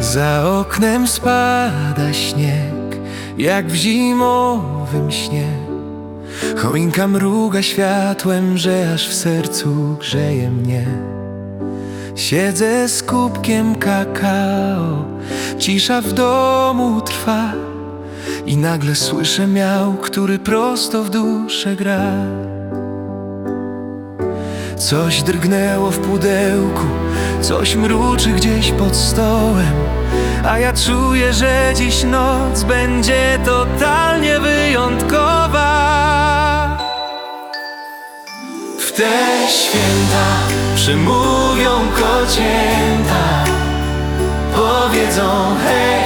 Za oknem spada śnieg, jak w zimowym śnie. Choinka mruga światłem, że aż w sercu grzeje mnie. Siedzę z kubkiem kakao, cisza w domu trwa. I nagle słyszę miał, który prosto w duszę gra. Coś drgnęło w pudełku, coś mruczy gdzieś pod stołem. A ja czuję, że dziś noc będzie totalnie wyjątkowa. W te święta przemówią kocięta, powiedzą hej,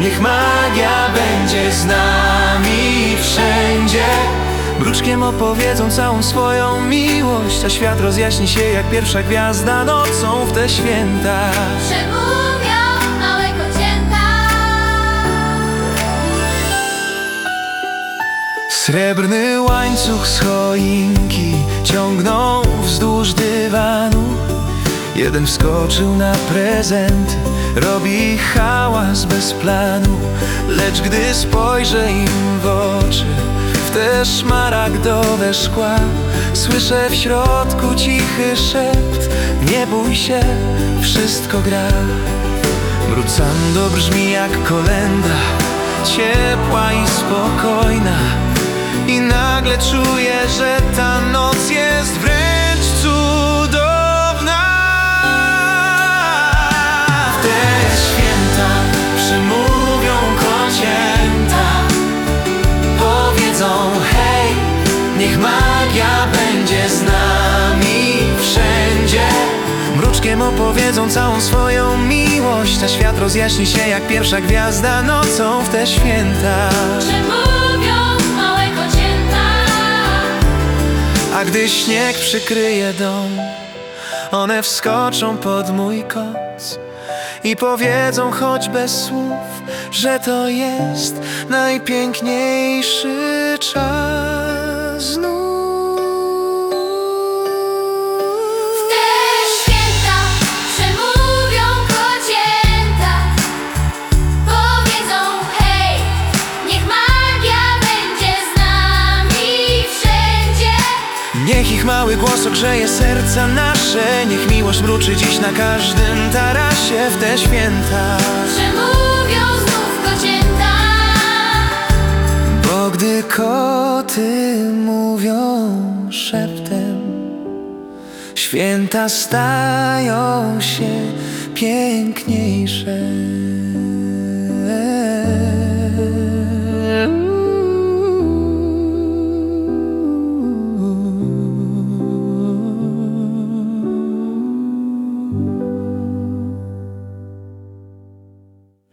niech magia będzie z nami wszędzie. Mruczkiem opowiedzą całą swoją miłość, a świat rozjaśni się jak pierwsza gwiazda nocą w te święta. Przemówią małe kocięta Srebrny łańcuch z choinki ciągnął wzdłuż dywanu. Jeden wskoczył na prezent, robi hałas bez planu. Lecz gdy spojrzę im w oczy, w te szmaragdowe szkła, słyszę w środku cichy szept: Nie bój się, wszystko gra. Mrucando brzmi jak kolenda. Ciepła i spokojna. I nagle czuję, że ta noc jest wręcz magia będzie z nami wszędzie. Mruczkiem opowiedzą całą swoją miłość. A świat rozjaśni się jak pierwsza gwiazda nocą w te święta. Przemówią małe kocięta? A gdy śnieg przykryje dom One wskoczą pod mój koc I powiedzą choć bez słów Że to jest najpiękniejszy czas Niech ich mały głos ogrzeje serca nasze. Niech miłość mruczy dziś na każdym tarasie w te święta. Przemówią znów kocięta Bo gdy koty mówią szeptem Święta stają się piękniejsze